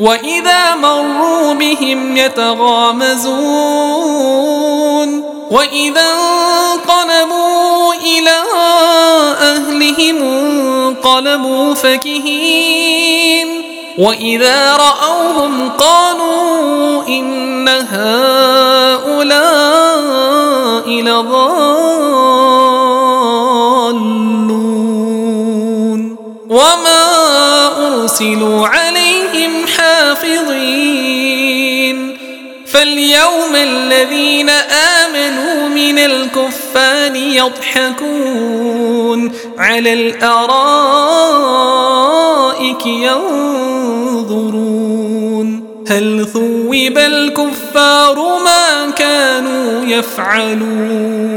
وإذا مروا بهم يتغامزون وإذا انقلبوا إلى أهلهم انقلبوا فكهين وإذا رأوهم قالوا إن هؤلاء لضالون وما أرسلوا عليهم حافظين. فاليوم الذين آمنوا من الكفار يضحكون على الأرائك ينظرون. هل ثوب الكفار ما كانوا يفعلون؟